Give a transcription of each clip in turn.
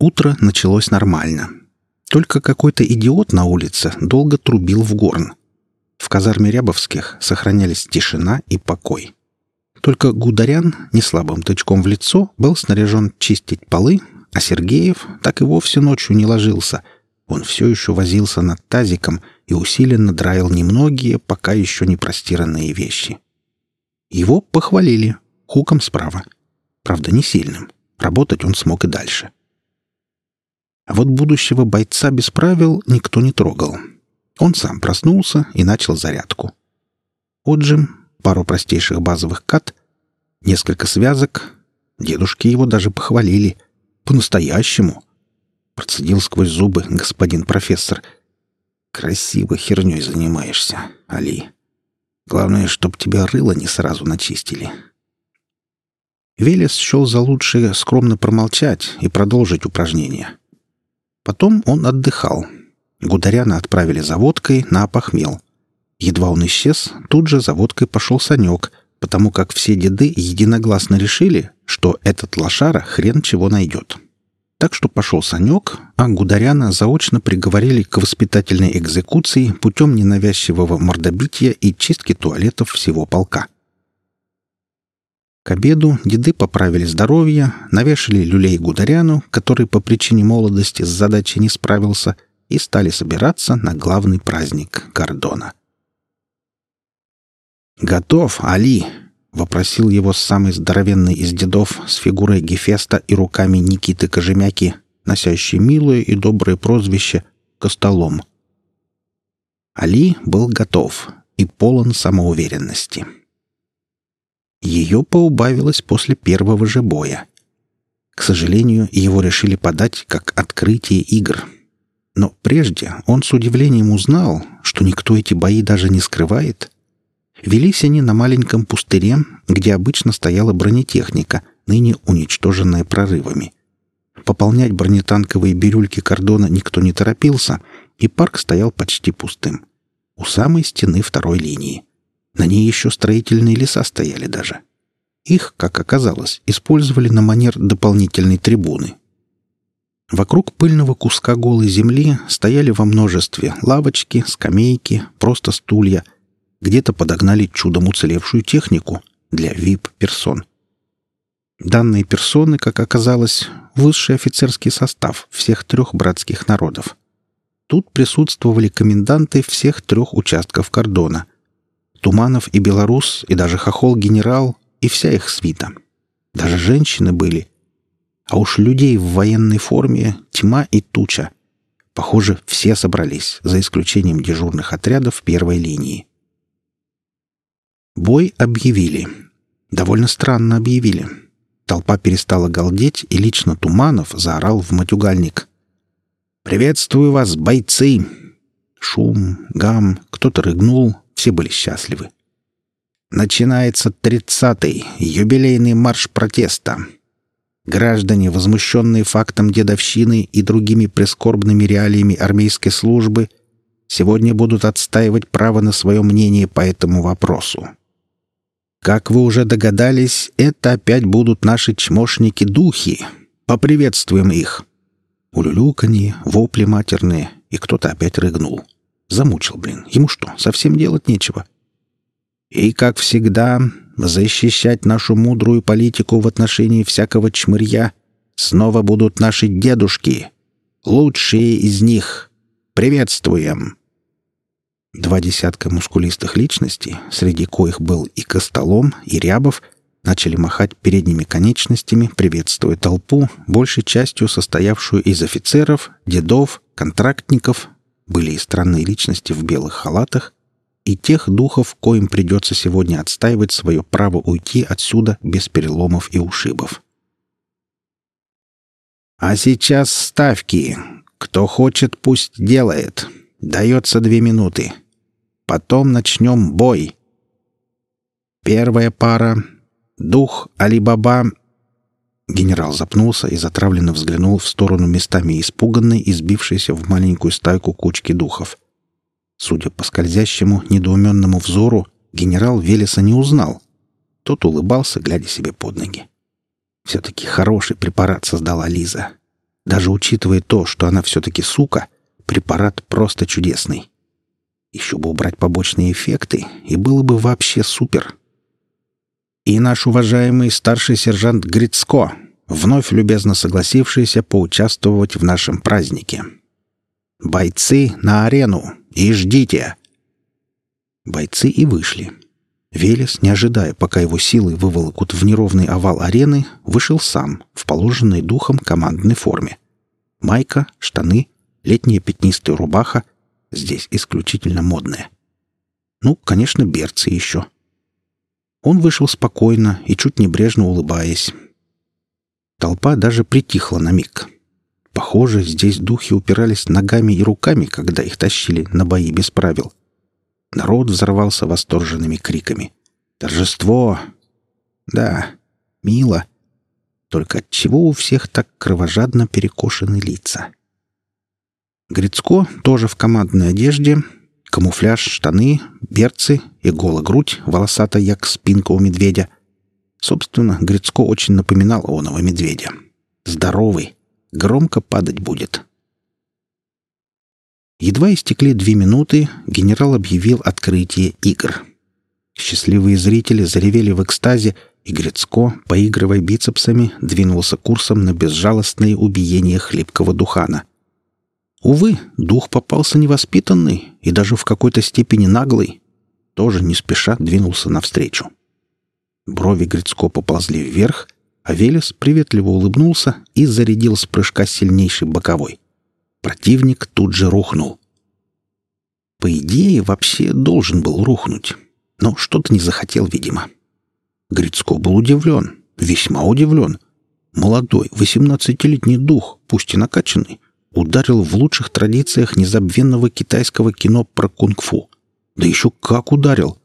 Утро началось нормально. Только какой-то идиот на улице долго трубил в горн. В казарме Рябовских сохранялись тишина и покой. Только Гударян, не слабым тычком в лицо, был снаряжен чистить полы, а Сергеев так и вовсе ночью не ложился. Он все еще возился над тазиком и усиленно драил немногие, пока еще не простиранные вещи. Его похвалили, хуком справа. Правда, не сильным. Работать он смог и дальше. А вот будущего бойца без правил никто не трогал. Он сам проснулся и начал зарядку. Отжим, пару простейших базовых кат, несколько связок. Дедушки его даже похвалили. По-настоящему. Процедил сквозь зубы господин профессор. Красиво херней занимаешься, Али. Главное, чтоб тебя рыло не сразу начистили. Велес счел за лучшее скромно промолчать и продолжить упражнение. Потом он отдыхал. Гударяна отправили за водкой на опохмел. Едва он исчез, тут же за водкой пошел Санек, потому как все деды единогласно решили, что этот лошара хрен чего найдет. Так что пошел Санек, а Гударяна заочно приговорили к воспитательной экзекуции путем ненавязчивого мордобития и чистки туалетов всего полка. К обеду деды поправили здоровье, навешали люлей Гударяну, который по причине молодости с задачей не справился, и стали собираться на главный праздник Гордона — «Готов, Али?» — вопросил его самый здоровенный из дедов с фигурой Гефеста и руками Никиты Кожемяки, носящий милое и доброе прозвище «Костолом». Али был готов и полон самоуверенности. Ее поубавилось после первого же боя. К сожалению, его решили подать как открытие игр. Но прежде он с удивлением узнал, что никто эти бои даже не скрывает — Велись они на маленьком пустыре, где обычно стояла бронетехника, ныне уничтоженная прорывами. Пополнять бронетанковые бирюльки кордона никто не торопился, и парк стоял почти пустым. У самой стены второй линии. На ней еще строительные леса стояли даже. Их, как оказалось, использовали на манер дополнительной трибуны. Вокруг пыльного куска голой земли стояли во множестве лавочки, скамейки, просто стулья — где-то подогнали чудом уцелевшую технику для VIP-персон. Данные персоны, как оказалось, высший офицерский состав всех трех братских народов. Тут присутствовали коменданты всех трех участков кордона. Туманов и Белорус, и даже Хохол-генерал, и вся их свита. Даже женщины были. А уж людей в военной форме тьма и туча. Похоже, все собрались, за исключением дежурных отрядов первой линии. Бой объявили. Довольно странно объявили. Толпа перестала галдеть, и лично Туманов заорал в матюгальник. «Приветствую вас, бойцы!» Шум, гам, кто-то рыгнул, все были счастливы. Начинается тридцатый, юбилейный марш протеста. Граждане, возмущенные фактом дедовщины и другими прискорбными реалиями армейской службы, сегодня будут отстаивать право на свое мнение по этому вопросу. Как вы уже догадались, это опять будут наши чмошники-духи. Поприветствуем их. Улюлюканье, вопли матерные, и кто-то опять рыгнул. Замучил, блин. Ему что, совсем делать нечего? И, как всегда, защищать нашу мудрую политику в отношении всякого чмырья снова будут наши дедушки. Лучшие из них. Приветствуем!» Два десятка мускулистых личностей, среди коих был и Костолом, и Рябов, начали махать передними конечностями, приветствуя толпу, большей частью состоявшую из офицеров, дедов, контрактников, были и странные личности в белых халатах, и тех духов, коим придется сегодня отстаивать свое право уйти отсюда без переломов и ушибов. «А сейчас ставки. Кто хочет, пусть делает. Дается две минуты. Потом начнем бой. Первая пара. Дух Али-Баба. Генерал запнулся и затравленно взглянул в сторону местами испуганной и сбившейся в маленькую стайку кучки духов. Судя по скользящему, недоуменному взору, генерал Велеса не узнал. Тот улыбался, глядя себе под ноги. Все-таки хороший препарат создала Лиза. Даже учитывая то, что она все-таки сука, препарат просто чудесный. Еще бы убрать побочные эффекты, и было бы вообще супер. И наш уважаемый старший сержант Грицко, вновь любезно согласившийся поучаствовать в нашем празднике. «Бойцы на арену! И ждите!» Бойцы и вышли. Велес, не ожидая, пока его силы выволокут в неровный овал арены, вышел сам, в положенной духом командной форме. Майка, штаны, летняя пятнистая рубаха, здесь исключительно модная. Ну, конечно, берцы еще. Он вышел спокойно и чуть небрежно улыбаясь. Толпа даже притихла на миг. Похоже, здесь духи упирались ногами и руками, когда их тащили на бои без правил — Народ взорвался восторженными криками. «Торжество!» «Да, мило. Только отчего у всех так кровожадно перекошены лица?» Грицко тоже в командной одежде, камуфляж, штаны, берцы и гола грудь, волосатая як спинка у медведя. Собственно, Грицко очень напоминал оного медведя. Здоровый, громко падать будет. Едва истекли две минуты, генерал объявил открытие игр. Счастливые зрители заревели в экстазе, и Грицко, поигрывая бицепсами, двинулся курсом на безжалостное убиение хлипкого духана. Увы, дух попался невоспитанный и даже в какой-то степени наглый. Тоже не спеша двинулся навстречу. Брови Грицко поползли вверх, а Велес приветливо улыбнулся и зарядил с прыжка сильнейший боковой. Противник тут же рухнул. По идее, вообще должен был рухнуть, но что-то не захотел, видимо. Грицко был удивлен, весьма удивлен. Молодой, восемнадцатилетний дух, пусть и накачанный, ударил в лучших традициях незабвенного китайского кино про кунг-фу. Да еще как ударил!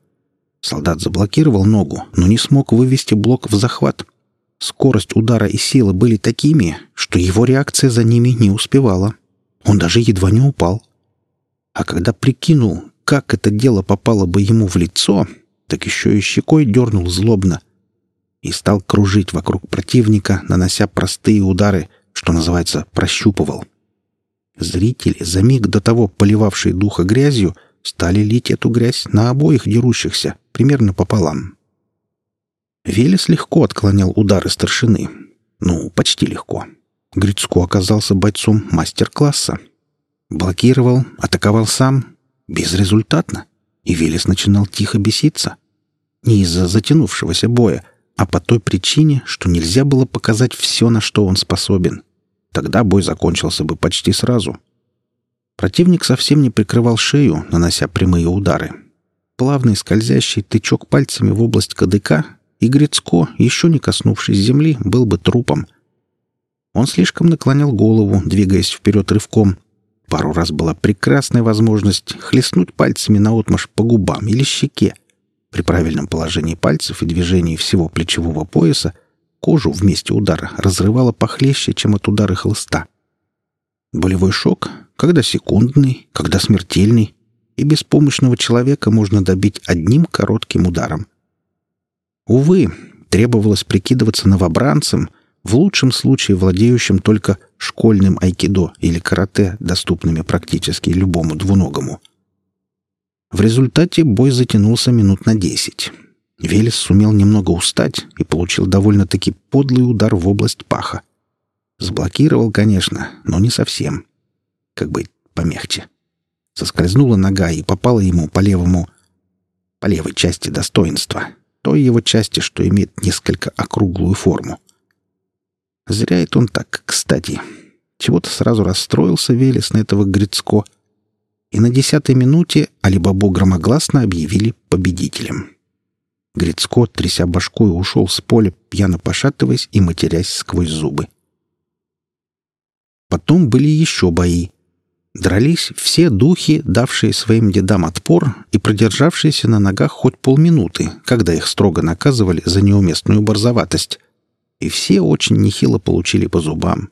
Солдат заблокировал ногу, но не смог вывести блок в захват. Скорость удара и сила были такими, что его реакция за ними не успевала. Он даже едва не упал. А когда прикинул, как это дело попало бы ему в лицо, так еще и щекой дернул злобно и стал кружить вокруг противника, нанося простые удары, что называется, прощупывал. Зрители, за миг до того поливавшие духа грязью, стали лить эту грязь на обоих дерущихся, примерно пополам. Велес легко отклонял удары старшины. Ну, почти легко. Грицко оказался бойцом мастер-класса. Блокировал, атаковал сам. Безрезультатно. И Велес начинал тихо беситься. Не из-за затянувшегося боя, а по той причине, что нельзя было показать все, на что он способен. Тогда бой закончился бы почти сразу. Противник совсем не прикрывал шею, нанося прямые удары. Плавный скользящий тычок пальцами в область кадыка, и Грицко, еще не коснувшись земли, был бы трупом — он слишком наклонял голову, двигаясь вперед рывком. Пару раз была прекрасная возможность хлестнуть пальцами наотмашь по губам или щеке. При правильном положении пальцев и движении всего плечевого пояса кожу в месте удара разрывало похлеще, чем от удара хлыста. Болевой шок, когда секундный, когда смертельный, и беспомощного человека можно добить одним коротким ударом. Увы, требовалось прикидываться новобранцем, в лучшем случае владеющим только школьным айкидо или карате, доступными практически любому двуногому. В результате бой затянулся минут на десять. Велес сумел немного устать и получил довольно-таки подлый удар в область паха. Сблокировал, конечно, но не совсем. Как бы помягче. Соскользнула нога и попала ему по левому... по левой части достоинства. Той его части, что имеет несколько округлую форму. Зря это он так, кстати. Чего-то сразу расстроился Велес на этого Грицко. И на десятой минуте Алибабу громогласно объявили победителем. Грицко, тряся башкой, ушел с поля, пьяно пошатываясь и матерясь сквозь зубы. Потом были еще бои. Дрались все духи, давшие своим дедам отпор и продержавшиеся на ногах хоть полминуты, когда их строго наказывали за неуместную борзоватость и все очень нехило получили по зубам.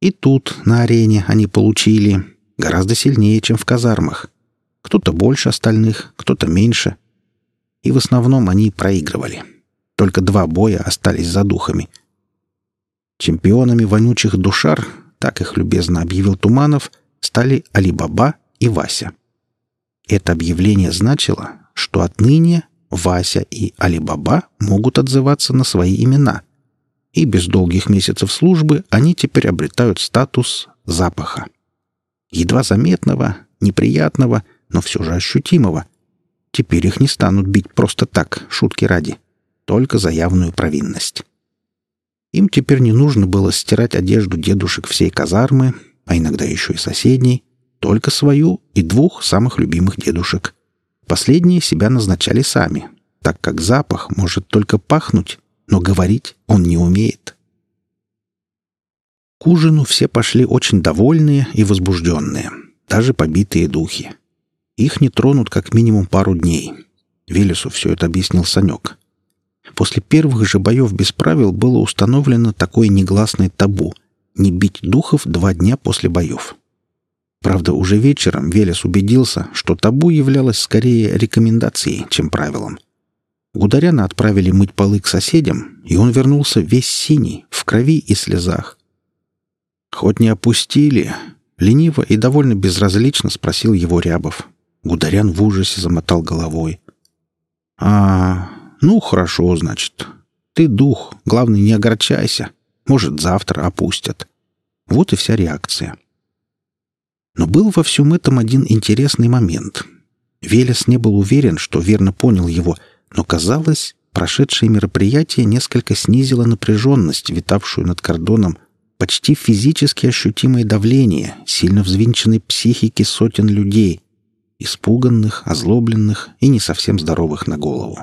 И тут, на арене, они получили гораздо сильнее, чем в казармах. Кто-то больше остальных, кто-то меньше. И в основном они проигрывали. Только два боя остались за духами. Чемпионами вонючих душар, так их любезно объявил Туманов, стали Алибаба и Вася. Это объявление значило, что отныне Вася и Алибаба могут отзываться на свои имена. И без долгих месяцев службы они теперь обретают статус запаха. Едва заметного, неприятного, но все же ощутимого. Теперь их не станут бить просто так, шутки ради, только за явную провинность. Им теперь не нужно было стирать одежду дедушек всей казармы, а иногда еще и соседней, только свою и двух самых любимых дедушек. Последние себя назначали сами, так как запах может только пахнуть, но говорить он не умеет. К ужину все пошли очень довольные и возбужденные, даже побитые духи. Их не тронут как минимум пару дней. Велесу все это объяснил Санек. После первых же боев без правил было установлено такое негласное табу — не бить духов два дня после боев. Правда, уже вечером Велес убедился, что табу являлось скорее рекомендацией, чем правилом. Гударяна отправили мыть полы к соседям, и он вернулся весь синий, в крови и слезах. «Хоть не опустили?» — лениво и довольно безразлично спросил его Рябов. Гударян в ужасе замотал головой. «А, ну, хорошо, значит. Ты дух, главное, не огорчайся. Может, завтра опустят». Вот и вся реакция. Но был во всем этом один интересный момент. Велес не был уверен, что верно понял его, но, казалось, прошедшее мероприятие несколько снизило напряженность, витавшую над кордоном, почти физически ощутимое давление сильно взвинченной психики сотен людей, испуганных, озлобленных и не совсем здоровых на голову.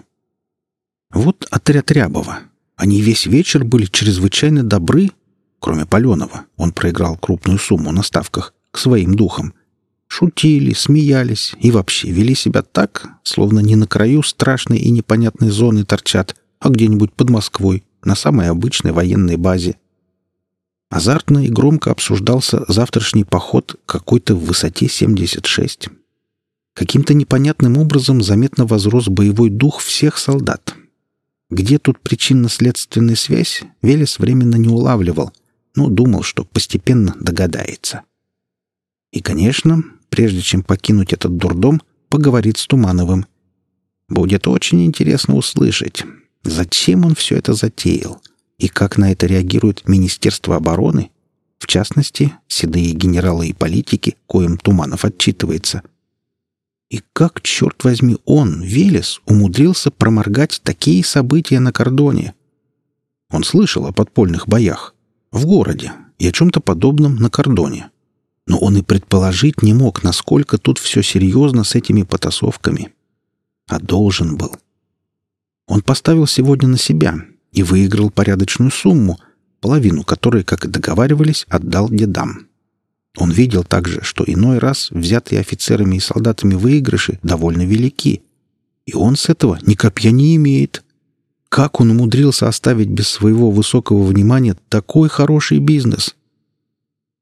Вот отряд Рябова. Они весь вечер были чрезвычайно добры, кроме Паленова. Он проиграл крупную сумму на ставках к своим духам. Шутили, смеялись и вообще вели себя так, словно не на краю страшной и непонятной зоны торчат, а где-нибудь под Москвой, на самой обычной военной базе. Азартно и громко обсуждался завтрашний поход какой-то в высоте 76. Каким-то непонятным образом заметно возрос боевой дух всех солдат. Где тут причинно-следственная связь, Велес временно не улавливал, но думал, что постепенно догадается. И, конечно, прежде чем покинуть этот дурдом, поговорит с Тумановым. Будет очень интересно услышать, зачем он все это затеял и как на это реагирует Министерство обороны, в частности, седые генералы и политики, коим Туманов отчитывается. И как, черт возьми, он, Велес, умудрился проморгать такие события на кордоне? Он слышал о подпольных боях в городе и о чем-то подобном на кордоне но он и предположить не мог, насколько тут все серьезно с этими потасовками. А должен был. Он поставил сегодня на себя и выиграл порядочную сумму, половину которой, как и договаривались, отдал дедам. Он видел также, что иной раз взятые офицерами и солдатами выигрыши довольно велики, и он с этого ни копья не имеет. Как он умудрился оставить без своего высокого внимания такой хороший бизнес?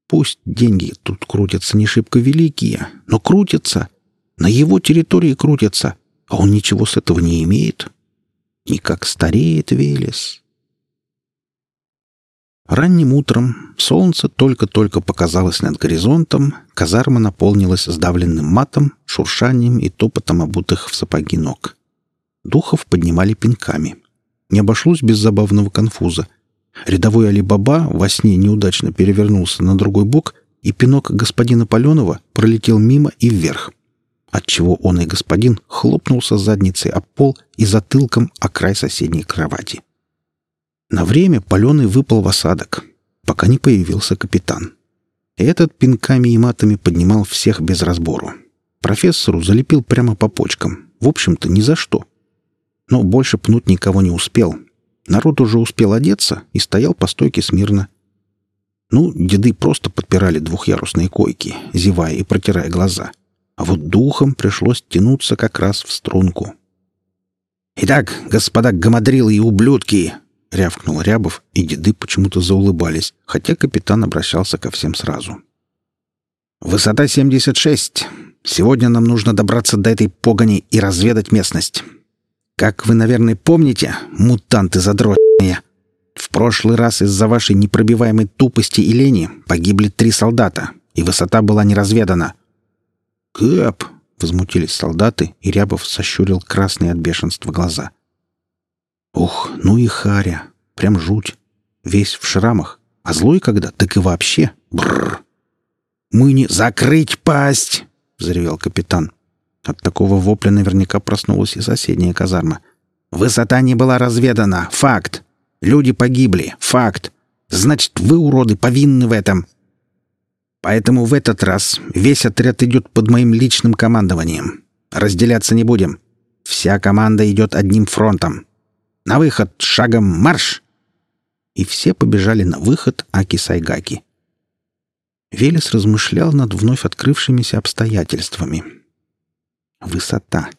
Пусть деньги тут крутятся не шибко великие, но крутятся. На его территории крутятся, а он ничего с этого не имеет. Никак стареет Велес. Ранним утром солнце только-только показалось над горизонтом, казарма наполнилась сдавленным матом, шуршанием и топотом обутых в сапоги ног. Духов поднимали пинками. Не обошлось без забавного конфуза. Рядовой Али-Баба во сне неудачно перевернулся на другой бок, и пинок господина Паленова пролетел мимо и вверх, отчего он и господин хлопнулся задницей об пол и затылком о край соседней кровати. На время Паленый выпал в осадок, пока не появился капитан. Этот пинками и матами поднимал всех без разбору. Профессору залепил прямо по почкам. В общем-то, ни за что. Но больше пнуть никого не успел, Народ уже успел одеться и стоял по стойке смирно. Ну, деды просто подпирали двухъярусные койки, зевая и протирая глаза. А вот духом пришлось тянуться как раз в струнку. «Итак, господа гамадрилы и ублюдки!» — рявкнул Рябов, и деды почему-то заулыбались, хотя капитан обращался ко всем сразу. «Высота 76. Сегодня нам нужно добраться до этой погони и разведать местность. Как вы, наверное, помните, мутанты задротные, в прошлый раз из-за вашей непробиваемой тупости и лени погибли три солдата, и высота была не разведана». «Кэп!» — возмутились солдаты, и Рябов сощурил красные от бешенства глаза. «Ух, ну и харя! Прям жуть! Весь в шрамах, а злой когда, так и вообще! Бррр!» «Мы не... Закрыть пасть!» — взревел капитан. От такого вопля наверняка проснулась и соседняя казарма. «Высота не была разведана. Факт. Люди погибли. Факт. Значит, вы, уроды, повинны в этом. Поэтому в этот раз весь отряд идет под моим личным командованием. Разделяться не будем. Вся команда идет одним фронтом. На выход, шагом марш!» И все побежали на выход Аки-Сайгаки. Велес размышлял над вновь открывшимися обстоятельствами. Высота.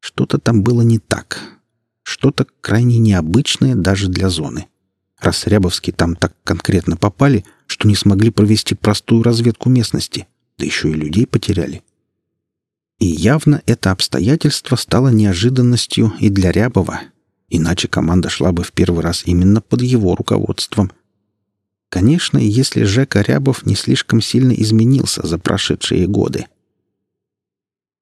Что-то там было не так. Что-то крайне необычное даже для зоны. Раз Рябовские там так конкретно попали, что не смогли провести простую разведку местности, да еще и людей потеряли. И явно это обстоятельство стало неожиданностью и для Рябова, иначе команда шла бы в первый раз именно под его руководством. Конечно, если Жека Рябов не слишком сильно изменился за прошедшие годы.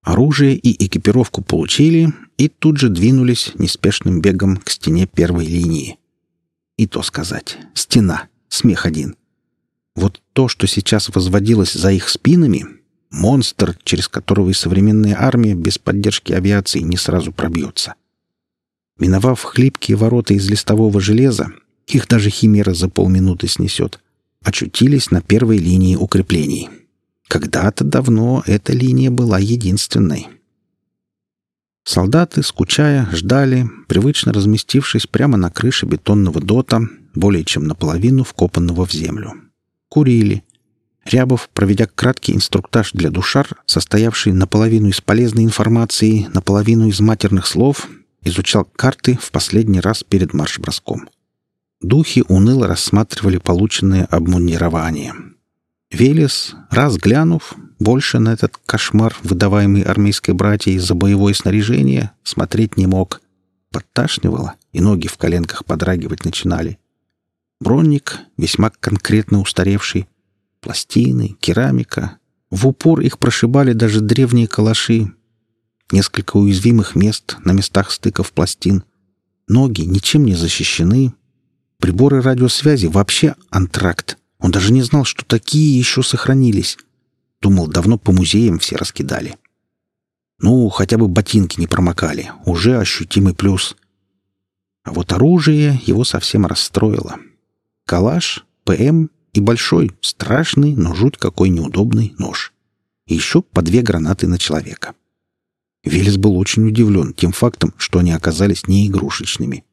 Оружие и экипировку получили и тут же двинулись неспешным бегом к стене первой линии. И то сказать, стена, смех один. Вот то, что сейчас возводилось за их спинами, монстр, через которого и современная армия без поддержки авиации не сразу пробьется. Миновав хлипкие ворота из листового железа, их даже химера за полминуты снесет, очутились на первой линии укреплений — когда-то давно эта линия была единственной. Солдаты, скучая, ждали, привычно разместившись прямо на крыше бетонного дота, более чем наполовину вкопанного в землю. Курили. Рябов, проведя краткий инструктаж для душар, состоявший наполовину из полезной информации, наполовину из матерных слов, изучал карты в последний раз перед марш-броском. Духи уныло рассматривали полученное обмундирование — Велес, раз глянув, больше на этот кошмар, выдаваемый армейской братьей за боевое снаряжение, смотреть не мог. Подташнивало, и ноги в коленках подрагивать начинали. Бронник, весьма конкретно устаревший. Пластины, керамика. В упор их прошибали даже древние калаши. Несколько уязвимых мест на местах стыков пластин. Ноги ничем не защищены. Приборы радиосвязи вообще антракт. Он даже не знал, что такие еще сохранились. Думал, давно по музеям все раскидали. Ну, хотя бы ботинки не промокали. Уже ощутимый плюс. А вот оружие его совсем расстроило. Калаш, ПМ и большой, страшный, но жуть какой неудобный нож. И еще по две гранаты на человека. Велес был очень удивлен тем фактом, что они оказались не игрушечными.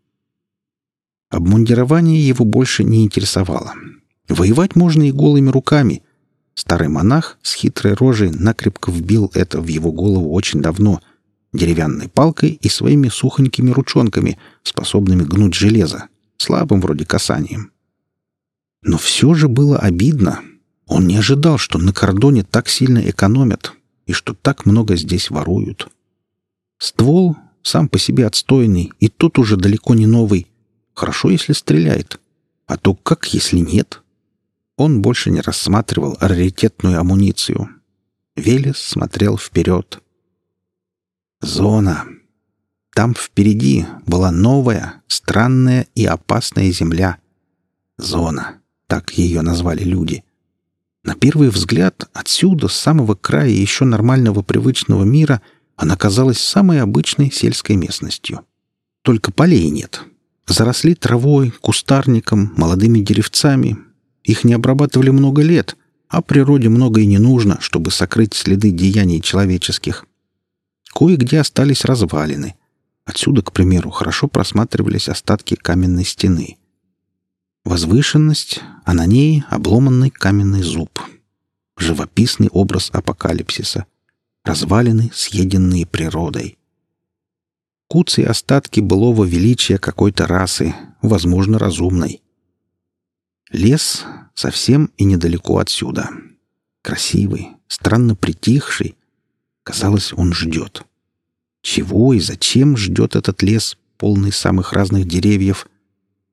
Обмундирование его больше не интересовало. Воевать можно и голыми руками. Старый монах с хитрой рожей накрепко вбил это в его голову очень давно, деревянной палкой и своими сухонькими ручонками, способными гнуть железо, слабым вроде касанием. Но все же было обидно. Он не ожидал, что на кордоне так сильно экономят и что так много здесь воруют. Ствол сам по себе отстойный, и тот уже далеко не новый. Хорошо, если стреляет. А то как, если нет? Он больше не рассматривал раритетную амуницию. Велес смотрел вперед. Зона. Там впереди была новая, странная и опасная земля. Зона. Так ее назвали люди. На первый взгляд, отсюда, с самого края еще нормального привычного мира, она казалась самой обычной сельской местностью. Только полей нет. Заросли травой, кустарником, молодыми деревцами, их не обрабатывали много лет, а природе много и не нужно, чтобы сокрыть следы деяний человеческих. Кое-где остались развалины. Отсюда, к примеру, хорошо просматривались остатки каменной стены. Возвышенность, а на ней обломанный каменный зуб. Живописный образ апокалипсиса. Развалины, съеденные природой. Куцы остатки былого величия какой-то расы, возможно, разумной. Лес совсем и недалеко отсюда. Красивый, странно притихший. Казалось, он ждет. Чего и зачем ждет этот лес, полный самых разных деревьев?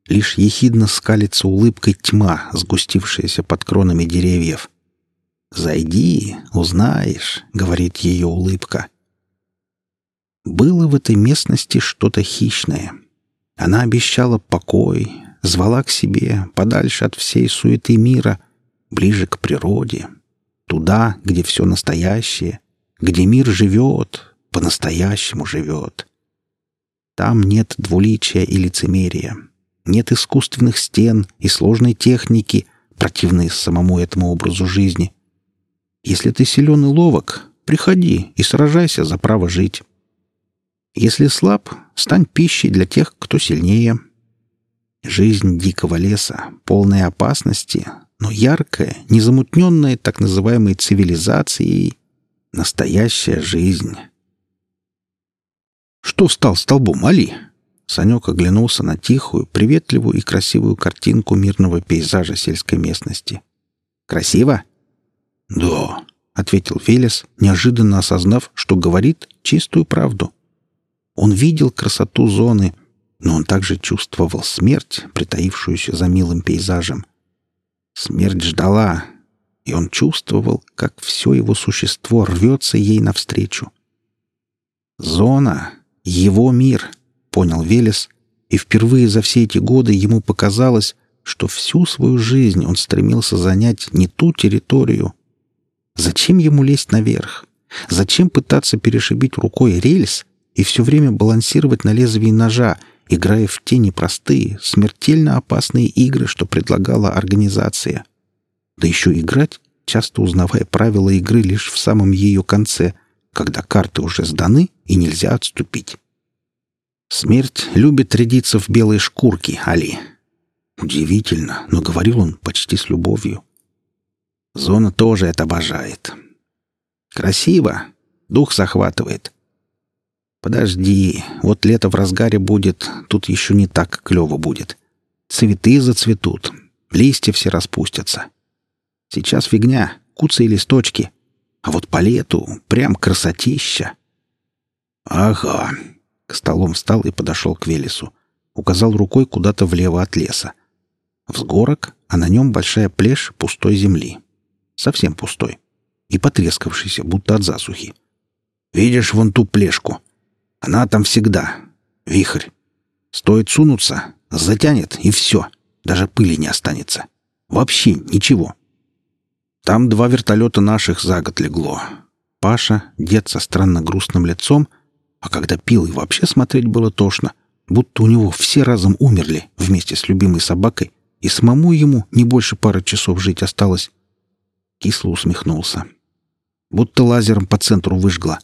Лишь ехидно скалится улыбкой тьма, сгустившаяся под кронами деревьев. «Зайди, узнаешь», — говорит ее улыбка. Было в этой местности что-то хищное. Она обещала покой, звала к себе, подальше от всей суеты мира, ближе к природе, туда, где все настоящее, где мир живет, по-настоящему живет. Там нет двуличия и лицемерия, нет искусственных стен и сложной техники, противной самому этому образу жизни. Если ты силен и ловок, приходи и сражайся за право жить. Если слаб, стань пищей для тех, кто сильнее. Жизнь дикого леса, полная опасности, но яркая, незамутненная так называемой цивилизацией, настоящая жизнь. «Что встал столбом, Али?» Санек оглянулся на тихую, приветливую и красивую картинку мирного пейзажа сельской местности. «Красиво?» «Да», — ответил Велес, неожиданно осознав, что говорит чистую правду. Он видел красоту зоны, но он также чувствовал смерть, притаившуюся за милым пейзажем. Смерть ждала, и он чувствовал, как все его существо рвется ей навстречу. «Зона — его мир», — понял Велес, и впервые за все эти годы ему показалось, что всю свою жизнь он стремился занять не ту территорию, Зачем ему лезть наверх? Зачем пытаться перешибить рукой рельс и все время балансировать на лезвии ножа, играя в те непростые, смертельно опасные игры, что предлагала организация? Да еще играть, часто узнавая правила игры лишь в самом ее конце, когда карты уже сданы и нельзя отступить. Смерть любит рядиться в белой шкурке, Али. Удивительно, но говорил он почти с любовью. Зона тоже это обожает. Красиво. Дух захватывает. Подожди, вот лето в разгаре будет, тут еще не так клево будет. Цветы зацветут, листья все распустятся. Сейчас фигня, куцы и листочки. А вот по лету прям красотища. Ага. К столом встал и подошел к Велесу. Указал рукой куда-то влево от леса. Взгорок, а на нем большая плешь пустой земли совсем пустой и потрескавшийся, будто от засухи. «Видишь вон ту плешку? Она там всегда. Вихрь. Стоит сунуться, затянет, и все. Даже пыли не останется. Вообще ничего. Там два вертолета наших за год легло. Паша, дед со странно грустным лицом, а когда пил и вообще смотреть было тошно, будто у него все разом умерли вместе с любимой собакой, и самому ему не больше пары часов жить осталось. Кисло усмехнулся. Будто лазером по центру выжгла.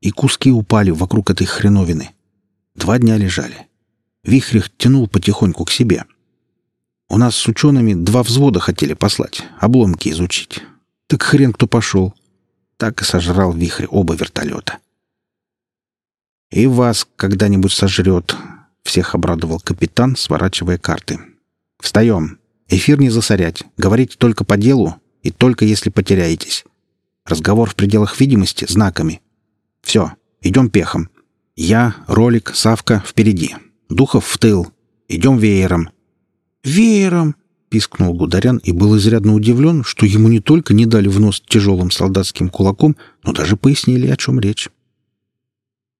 И куски упали вокруг этой хреновины. Два дня лежали. Вихрь тянул потихоньку к себе. У нас с учеными два взвода хотели послать, обломки изучить. Так хрен кто пошел. Так и сожрал вихрь оба вертолета. «И вас когда-нибудь сожрет», — всех обрадовал капитан, сворачивая карты. «Встаем. Эфир не засорять. Говорить только по делу и только если потеряетесь. Разговор в пределах видимости знаками. Все, идем пехом. Я, Ролик, Савка впереди. Духов в тыл. Идем веером. Веером! пискнул Гударян и был изрядно удивлен, что ему не только не дали в нос тяжелым солдатским кулаком, но даже пояснили, о чем речь.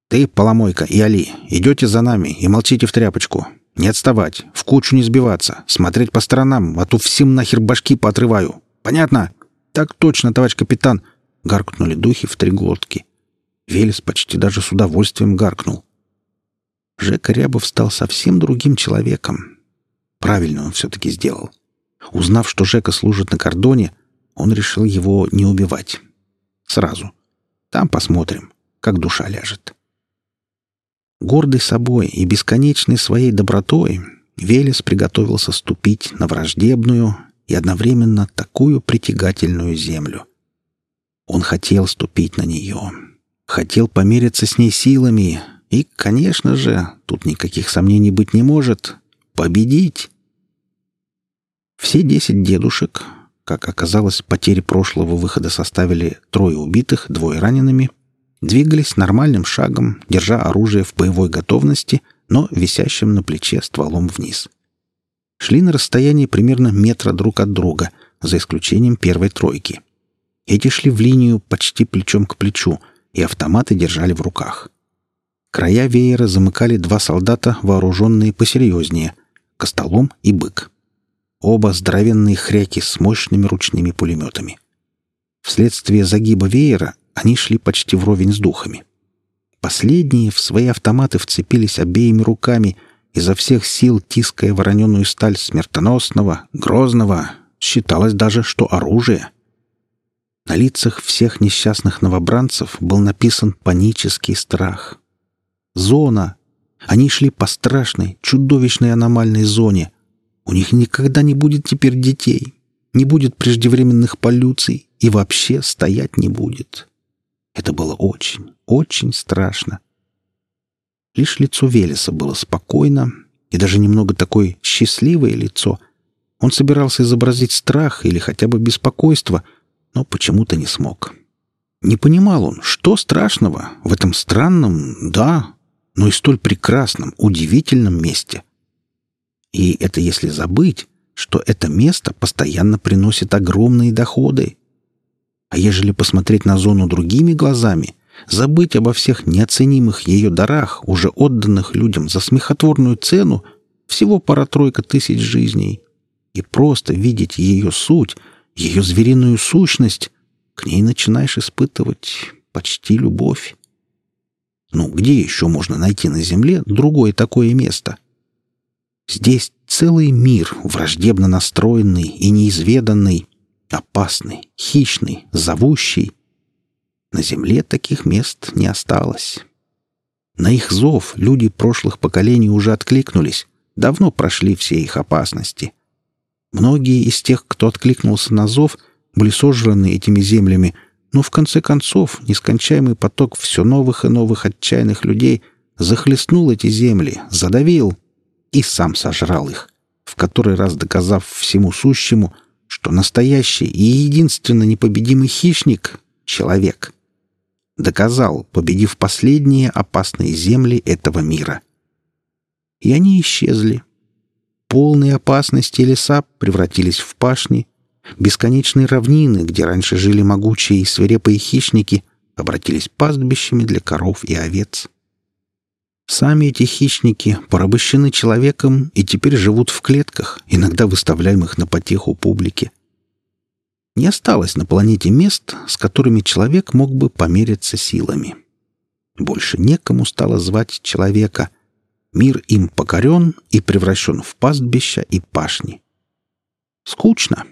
«Ты, Поломойка и Али, идете за нами и молчите в тряпочку. Не отставать, в кучу не сбиваться, смотреть по сторонам, а то всем нахер башки поотрываю. Понятно? Так точно, товарищ капитан, гаркнули духи в три глотки. Велес почти даже с удовольствием гаркнул. Жека Рябов стал совсем другим человеком. Правильно он все-таки сделал. Узнав, что Жека служит на кордоне, он решил его не убивать. Сразу. Там посмотрим, как душа ляжет. Гордый собой и бесконечной своей добротой, Велес приготовился ступить на враждебную, и одновременно такую притягательную землю. Он хотел ступить на нее, хотел помериться с ней силами и, конечно же, тут никаких сомнений быть не может, победить. Все десять дедушек, как оказалось, потери прошлого выхода составили трое убитых, двое ранеными, двигались нормальным шагом, держа оружие в боевой готовности, но висящим на плече стволом вниз. Шли на расстоянии примерно метра друг от друга, за исключением первой тройки. Эти шли в линию почти плечом к плечу, и автоматы держали в руках. Края веера замыкали два солдата, вооруженные посерьезнее — Костолом и Бык. Оба здоровенные хряки с мощными ручными пулеметами. Вследствие загиба веера они шли почти вровень с духами. Последние в свои автоматы вцепились обеими руками — изо всех сил тиская вороненую сталь смертоносного, грозного, считалось даже, что оружие. На лицах всех несчастных новобранцев был написан панический страх. Зона. Они шли по страшной, чудовищной аномальной зоне. У них никогда не будет теперь детей, не будет преждевременных полюций и вообще стоять не будет. Это было очень, очень страшно. Лишь лицо Велеса было спокойно и даже немного такое счастливое лицо. Он собирался изобразить страх или хотя бы беспокойство, но почему-то не смог. Не понимал он, что страшного в этом странном, да, но и столь прекрасном, удивительном месте. И это если забыть, что это место постоянно приносит огромные доходы. А ежели посмотреть на зону другими глазами, забыть обо всех неоценимых ее дарах, уже отданных людям за смехотворную цену, всего пара-тройка тысяч жизней, и просто видеть ее суть, ее звериную сущность, к ней начинаешь испытывать почти любовь. Ну, где еще можно найти на Земле другое такое место? Здесь целый мир, враждебно настроенный и неизведанный, опасный, хищный, зовущий — на земле таких мест не осталось. На их зов люди прошлых поколений уже откликнулись, давно прошли все их опасности. Многие из тех, кто откликнулся на зов, были сожраны этими землями, но в конце концов нескончаемый поток все новых и новых отчаянных людей захлестнул эти земли, задавил и сам сожрал их, в который раз доказав всему сущему, что настоящий и единственно непобедимый хищник — человек — доказал, победив последние опасные земли этого мира. И они исчезли. Полные опасности леса превратились в пашни, бесконечные равнины, где раньше жили могучие и свирепые хищники, обратились пастбищами для коров и овец. Сами эти хищники порабощены человеком и теперь живут в клетках, иногда выставляемых на потеху публике. Не осталось на планете мест, с которыми человек мог бы помериться силами. Больше некому стало звать человека. Мир им покорен и превращен в пастбища и пашни. Скучно.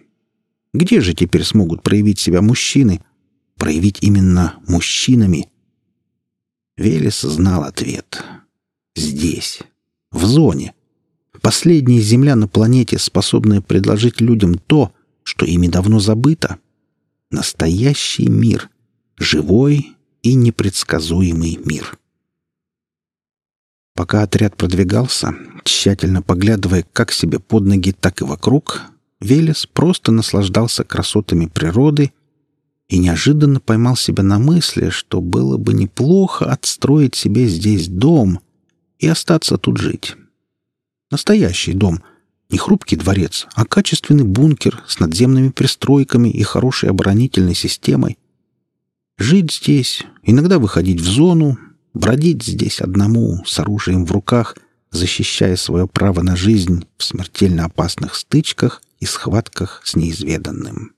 Где же теперь смогут проявить себя мужчины? Проявить именно мужчинами? Велес знал ответ. Здесь, в зоне. Последняя земля на планете, способная предложить людям то, что ими давно забыто. Настоящий мир, живой и непредсказуемый мир. Пока отряд продвигался, тщательно поглядывая как себе под ноги, так и вокруг, Велес просто наслаждался красотами природы и неожиданно поймал себя на мысли, что было бы неплохо отстроить себе здесь дом и остаться тут жить. Настоящий дом, не хрупкий дворец, а качественный бункер с надземными пристройками и хорошей оборонительной системой. Жить здесь, иногда выходить в зону, бродить здесь одному с оружием в руках, защищая свое право на жизнь в смертельно опасных стычках и схватках с неизведанным.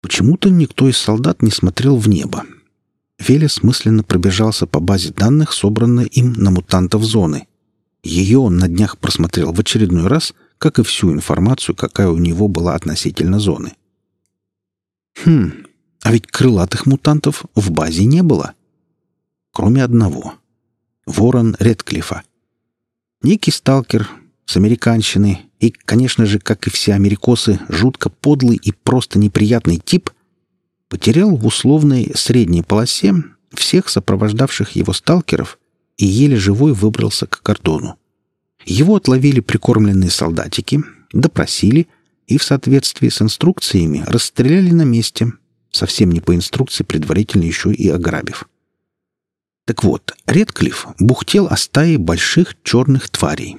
Почему-то никто из солдат не смотрел в небо. Велес мысленно пробежался по базе данных, собранной им на мутантов зоны — ее он на днях просмотрел в очередной раз, как и всю информацию, какая у него была относительно зоны. Хм, а ведь крылатых мутантов в базе не было. Кроме одного. Ворон Редклифа. Некий сталкер с американщины и, конечно же, как и все америкосы, жутко подлый и просто неприятный тип потерял в условной средней полосе всех сопровождавших его сталкеров и еле живой выбрался к кордону. Его отловили прикормленные солдатики, допросили и в соответствии с инструкциями расстреляли на месте, совсем не по инструкции, предварительно еще и ограбив. Так вот, Редклифф бухтел о стае больших черных тварей.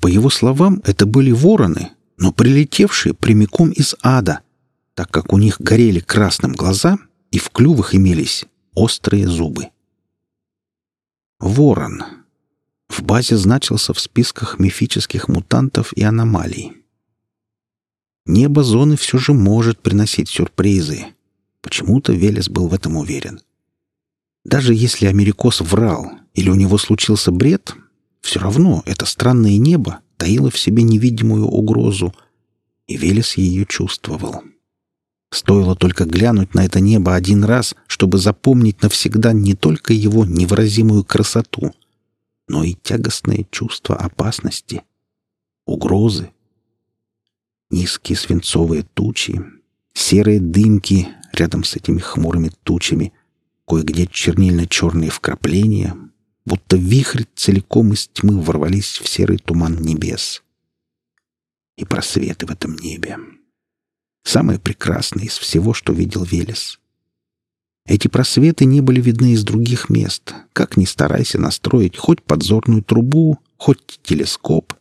По его словам, это были вороны, но прилетевшие прямиком из ада, так как у них горели красным глаза и в клювах имелись острые зубы. Ворон. В базе значился в списках мифических мутантов и аномалий. Небо зоны все же может приносить сюрпризы. Почему-то Велес был в этом уверен. Даже если Америкос врал или у него случился бред, все равно это странное небо таило в себе невидимую угрозу, и Велес ее чувствовал. Стоило только глянуть на это небо один раз, чтобы запомнить навсегда не только его невыразимую красоту, но и тягостное чувство опасности, угрозы. Низкие свинцовые тучи, серые дымки рядом с этими хмурыми тучами, кое-где чернильно-черные вкрапления, будто вихрь целиком из тьмы ворвались в серый туман небес. И просветы в этом небе. Самое прекрасное из всего, что видел Велес. Эти просветы не были видны из других мест, как ни старайся настроить хоть подзорную трубу, хоть телескоп.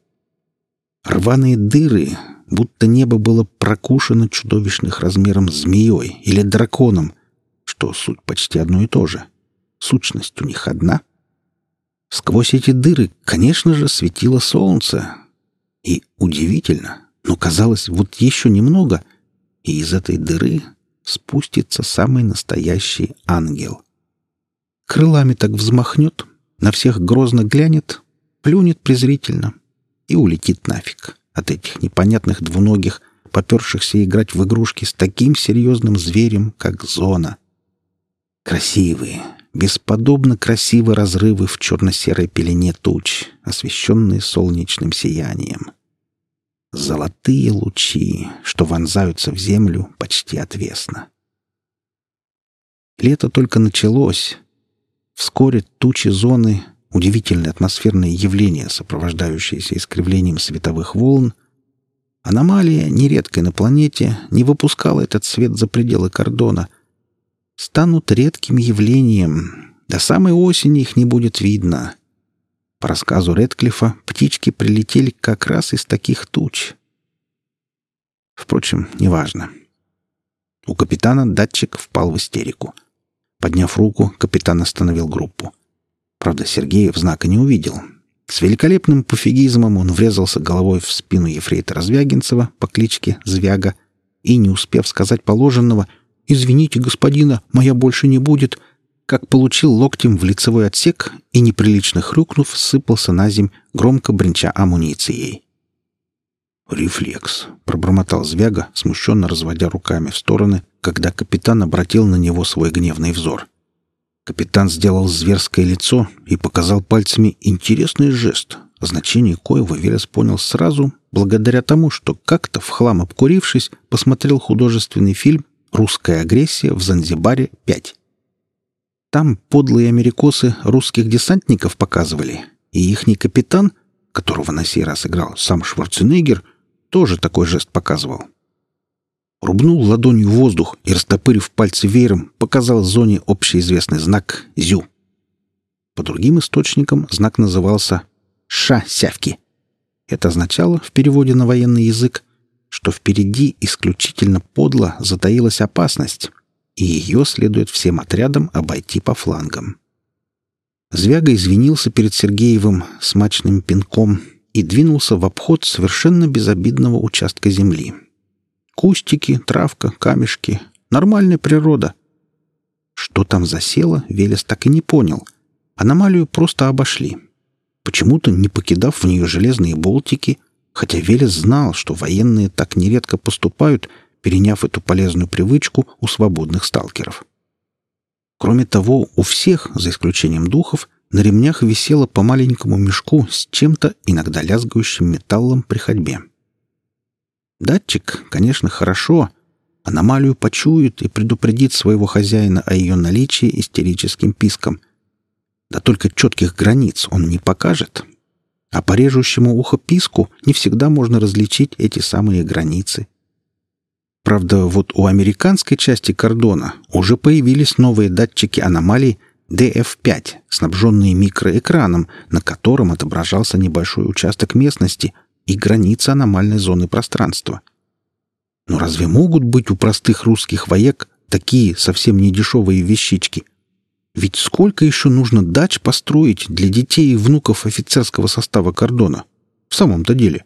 Рваные дыры, будто небо было прокушено чудовищных размером змеей или драконом, что суть почти одно и то же. Сущность у них одна. Сквозь эти дыры, конечно же, светило солнце. И удивительно, но казалось, вот еще немного — и из этой дыры спустится самый настоящий ангел. Крылами так взмахнет, на всех грозно глянет, плюнет презрительно и улетит нафиг от этих непонятных двуногих, попершихся играть в игрушки с таким серьезным зверем, как зона. Красивые, бесподобно красивые разрывы в черно-серой пелене туч, освещенные солнечным сиянием. Золотые лучи, что вонзаются в землю почти отвесно. Лето только началось. Вскоре тучи зоны, удивительное атмосферное явление, сопровождающееся искривлением световых волн, аномалия, нередкая на планете, не выпускала этот свет за пределы кордона, станут редким явлением. До самой осени их не будет видно — по рассказу Редклифа, птички прилетели как раз из таких туч. Впрочем, неважно. У капитана датчик впал в истерику. Подняв руку, капитан остановил группу. Правда, Сергеев знака не увидел. С великолепным пофигизмом он врезался головой в спину ефрейтора Звягинцева по кличке Звяга и, не успев сказать положенного «Извините, господина, моя больше не будет», как получил локтем в лицевой отсек и, неприлично хрюкнув, сыпался на земь, громко бренча амуницией. «Рефлекс», — пробормотал Звяга, смущенно разводя руками в стороны, когда капитан обратил на него свой гневный взор. Капитан сделал зверское лицо и показал пальцами интересный жест, значение коего Велес понял сразу, благодаря тому, что как-то в хлам обкурившись, посмотрел художественный фильм «Русская агрессия в Занзибаре 5». Там подлые америкосы русских десантников показывали, и ихний капитан, которого на сей раз играл сам Шварценеггер, тоже такой жест показывал. Рубнул ладонью воздух и, растопырив пальцы веером, показал зоне общеизвестный знак «Зю». По другим источникам знак назывался «Ша-сявки». Это означало в переводе на военный язык, что впереди исключительно подло затаилась опасность, и ее следует всем отрядам обойти по флангам. Звяга извинился перед Сергеевым смачным пинком и двинулся в обход совершенно безобидного участка земли. Кустики, травка, камешки — нормальная природа. Что там засело, Велес так и не понял. Аномалию просто обошли. Почему-то не покидав в нее железные болтики, хотя Велес знал, что военные так нередко поступают — переняв эту полезную привычку у свободных сталкеров. Кроме того, у всех, за исключением духов, на ремнях висело по маленькому мешку с чем-то, иногда лязгающим металлом при ходьбе. Датчик, конечно, хорошо, аномалию почует и предупредит своего хозяина о ее наличии истерическим писком. Да только четких границ он не покажет. А по режущему ухо писку не всегда можно различить эти самые границы. Правда, вот у американской части кордона уже появились новые датчики аномалий, DF-5, снабженные микроэкраном, на котором отображался небольшой участок местности и граница аномальной зоны пространства. Но разве могут быть у простых русских воек такие совсем недешевые вещички? Ведь сколько еще нужно дач построить для детей и внуков офицерского состава кордона? В самом-то деле.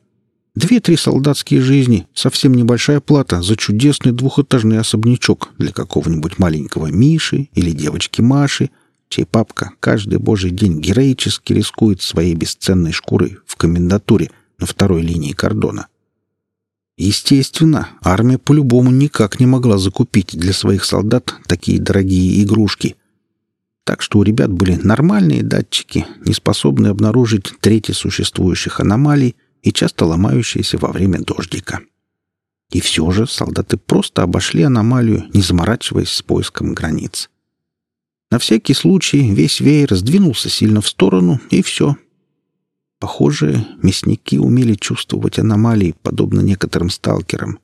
Две-три солдатские жизни, совсем небольшая плата за чудесный двухэтажный особнячок для какого-нибудь маленького Миши или девочки Маши, чей папка каждый божий день героически рискует своей бесценной шкурой в комендатуре на второй линии кордона. Естественно, армия по-любому никак не могла закупить для своих солдат такие дорогие игрушки. Так что у ребят были нормальные датчики, не способные обнаружить трети существующих аномалий и часто ломающиеся во время дождика. И все же солдаты просто обошли аномалию, не заморачиваясь с поиском границ. На всякий случай весь веер сдвинулся сильно в сторону, и все — Похоже, мясники умели чувствовать аномалии, подобно некоторым сталкерам.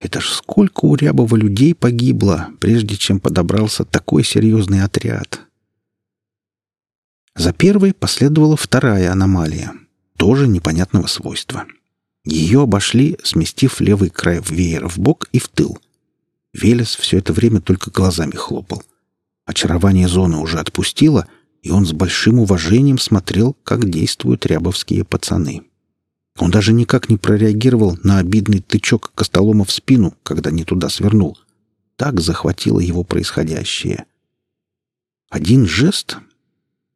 Это ж сколько у Рябова людей погибло, прежде чем подобрался такой серьезный отряд. За первой последовала вторая аномалия, тоже непонятного свойства. Ее обошли, сместив левый край веера в бок и в тыл. Велес все это время только глазами хлопал. Очарование зоны уже отпустило — и он с большим уважением смотрел, как действуют рябовские пацаны. Он даже никак не прореагировал на обидный тычок Костолома в спину, когда не туда свернул. Так захватило его происходящее. Один жест...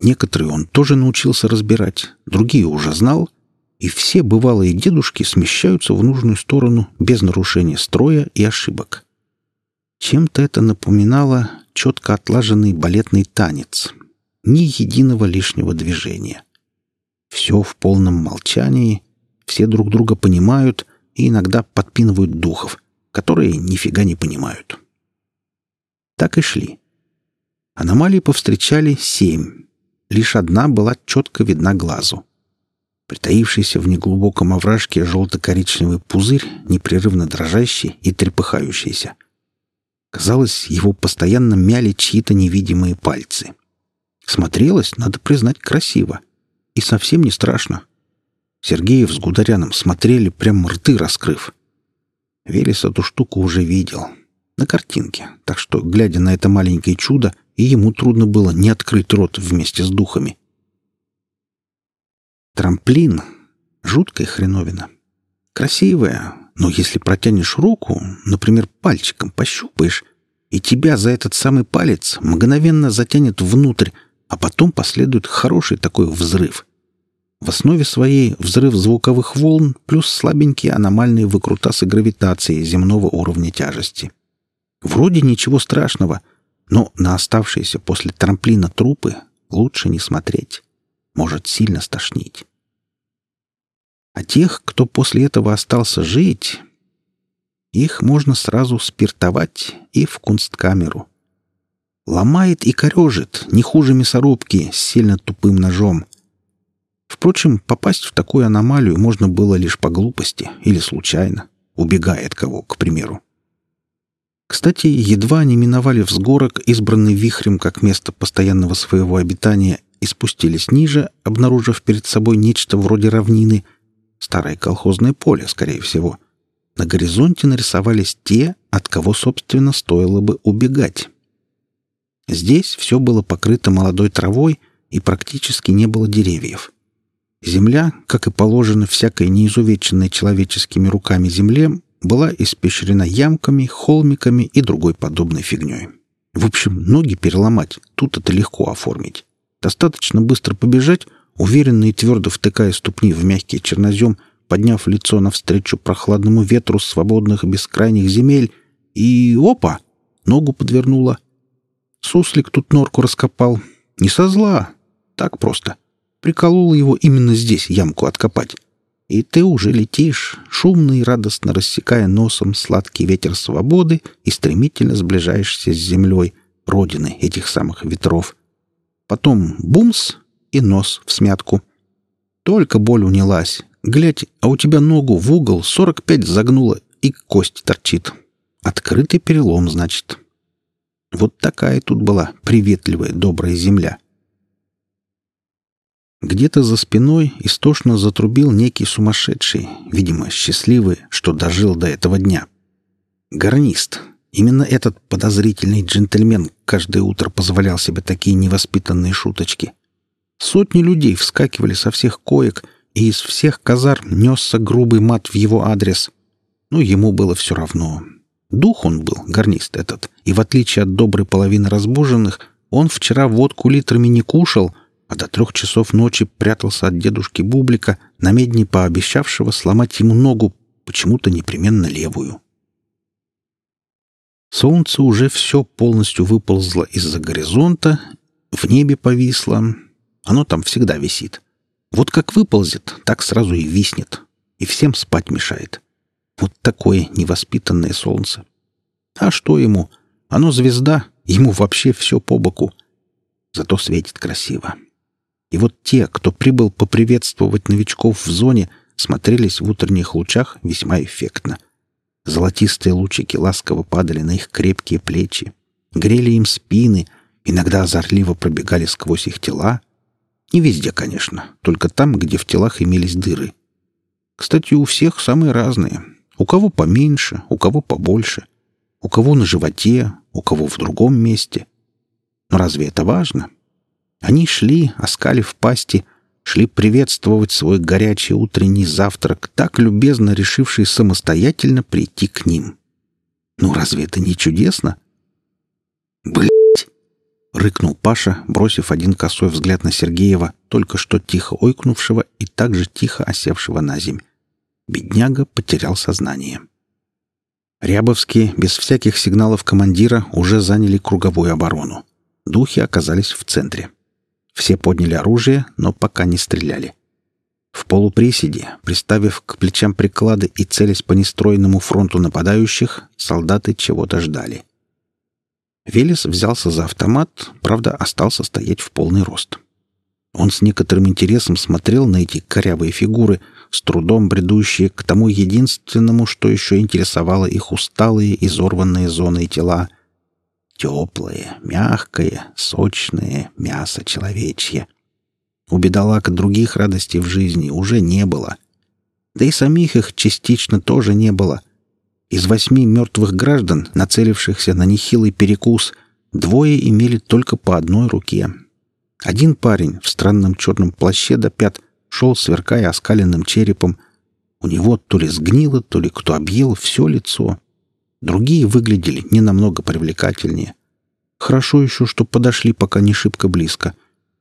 Некоторые он тоже научился разбирать, другие уже знал, и все бывалые дедушки смещаются в нужную сторону без нарушения строя и ошибок. Чем-то это напоминало четко отлаженный балетный танец — ни единого лишнего движения. Все в полном молчании, все друг друга понимают и иногда подпинывают духов, которые нифига не понимают. Так и шли. Аномалии повстречали семь. Лишь одна была четко видна глазу. Притаившийся в неглубоком овражке желто-коричневый пузырь, непрерывно дрожащий и трепыхающийся. Казалось, его постоянно мяли чьи-то невидимые пальцы. — Смотрелось, надо признать, красиво. И совсем не страшно. Сергеев с Гударяном смотрели, прям рты раскрыв. Велес эту штуку уже видел. На картинке. Так что, глядя на это маленькое чудо, и ему трудно было не открыть рот вместе с духами. Трамплин — жуткая хреновина. Красивая, но если протянешь руку, например, пальчиком пощупаешь, и тебя за этот самый палец мгновенно затянет внутрь, а потом последует хороший такой взрыв. В основе своей взрыв звуковых волн плюс слабенькие аномальные выкрутасы гравитации земного уровня тяжести. Вроде ничего страшного, но на оставшиеся после трамплина трупы лучше не смотреть. Может сильно стошнить. А тех, кто после этого остался жить, их можно сразу спиртовать и в кунсткамеру. Ломает и корежит, не хуже мясорубки с сильно тупым ножом. Впрочем, попасть в такую аномалию можно было лишь по глупости или случайно, убегая от кого, к примеру. Кстати, едва они миновали взгорок, избранный вихрем как место постоянного своего обитания, и спустились ниже, обнаружив перед собой нечто вроде равнины, старое колхозное поле, скорее всего. На горизонте нарисовались те, от кого, собственно, стоило бы убегать. Здесь все было покрыто молодой травой и практически не было деревьев. Земля, как и положено всякой неизувеченной человеческими руками земле, была испещрена ямками, холмиками и другой подобной фигней. В общем, ноги переломать тут это легко оформить. Достаточно быстро побежать, уверенно и твердо втыкая ступни в мягкий чернозем, подняв лицо навстречу прохладному ветру свободных бескрайних земель, и опа! Ногу подвернула — Суслик тут норку раскопал. Не со зла. Так просто. Приколол его именно здесь ямку откопать. И ты уже летишь, шумно и радостно рассекая носом сладкий ветер свободы и стремительно сближаешься с землей, родины этих самых ветров. Потом бумс и нос в смятку. Только боль унялась. Глядь, а у тебя ногу в угол 45 загнула и кость торчит. Открытый перелом, значит. Вот такая тут была приветливая, добрая земля. Где-то за спиной истошно затрубил некий сумасшедший, видимо, счастливый, что дожил до этого дня. Гарнист. Именно этот подозрительный джентльмен каждое утро позволял себе такие невоспитанные шуточки. Сотни людей вскакивали со всех коек, и из всех казарм несся грубый мат в его адрес. Но ему было все равно. Дух он был, гарнист этот, и в отличие от доброй половины разбуженных, он вчера водку литрами не кушал, а до трех часов ночи прятался от дедушки Бублика, намедни пообещавшего сломать ему ногу, почему-то непременно левую. Солнце уже все полностью выползло из-за горизонта, в небе повисло. Оно там всегда висит. Вот как выползет, так сразу и виснет. И всем спать мешает. Вот такое невоспитанное солнце. А что ему? Оно звезда, ему вообще все по боку. Зато светит красиво. И вот те, кто прибыл поприветствовать новичков в зоне, смотрелись в утренних лучах весьма эффектно. Золотистые лучики ласково падали на их крепкие плечи, грели им спины, иногда озорливо пробегали сквозь их тела. Не везде, конечно, только там, где в телах имелись дыры. Кстати, у всех самые разные — у кого поменьше, у кого побольше. У кого на животе, у кого в другом месте. Но разве это важно? Они шли, оскалив пасти, шли приветствовать свой горячий утренний завтрак, так любезно решивший самостоятельно прийти к ним. Ну разве это не чудесно? Блять! рыкнул Паша, бросив один косой взгляд на Сергеева, только что тихо ойкнувшего и также тихо осевшего на земь. Бедняга потерял сознание. Рябовские, без всяких сигналов командира, уже заняли круговую оборону. Духи оказались в центре. Все подняли оружие, но пока не стреляли. В полуприседе, приставив к плечам приклады и целясь по нестроенному фронту нападающих, солдаты чего-то ждали. Велес взялся за автомат, правда, остался стоять в полный рост. Он с некоторым интересом смотрел на эти корявые фигуры, с трудом бредущие к тому единственному, что еще интересовало их усталые, изорванные зоны тела. Теплое, мягкое, сочное мясо человечье. У бедолаг других радостей в жизни уже не было. Да и самих их частично тоже не было. Из восьми мертвых граждан, нацелившихся на нехилый перекус, двое имели только по одной руке — один парень в странном черном плаще до пят шел, сверкая оскаленным черепом. У него то ли сгнило, то ли кто объел все лицо. Другие выглядели не намного привлекательнее. Хорошо еще, что подошли пока не шибко близко.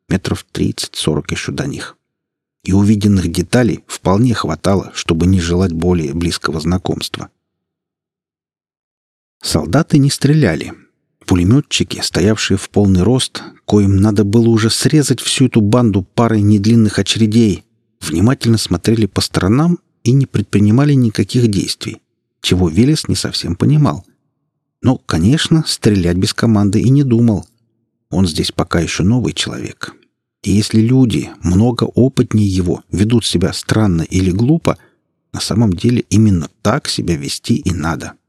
Метров тридцать-сорок еще до них. И увиденных деталей вполне хватало, чтобы не желать более близкого знакомства. Солдаты не стреляли, Пулеметчики, стоявшие в полный рост, коим надо было уже срезать всю эту банду парой недлинных очередей, внимательно смотрели по сторонам и не предпринимали никаких действий, чего Велес не совсем понимал. Но, конечно, стрелять без команды и не думал. Он здесь пока еще новый человек. И если люди, много опытнее его, ведут себя странно или глупо, на самом деле именно так себя вести и надо. —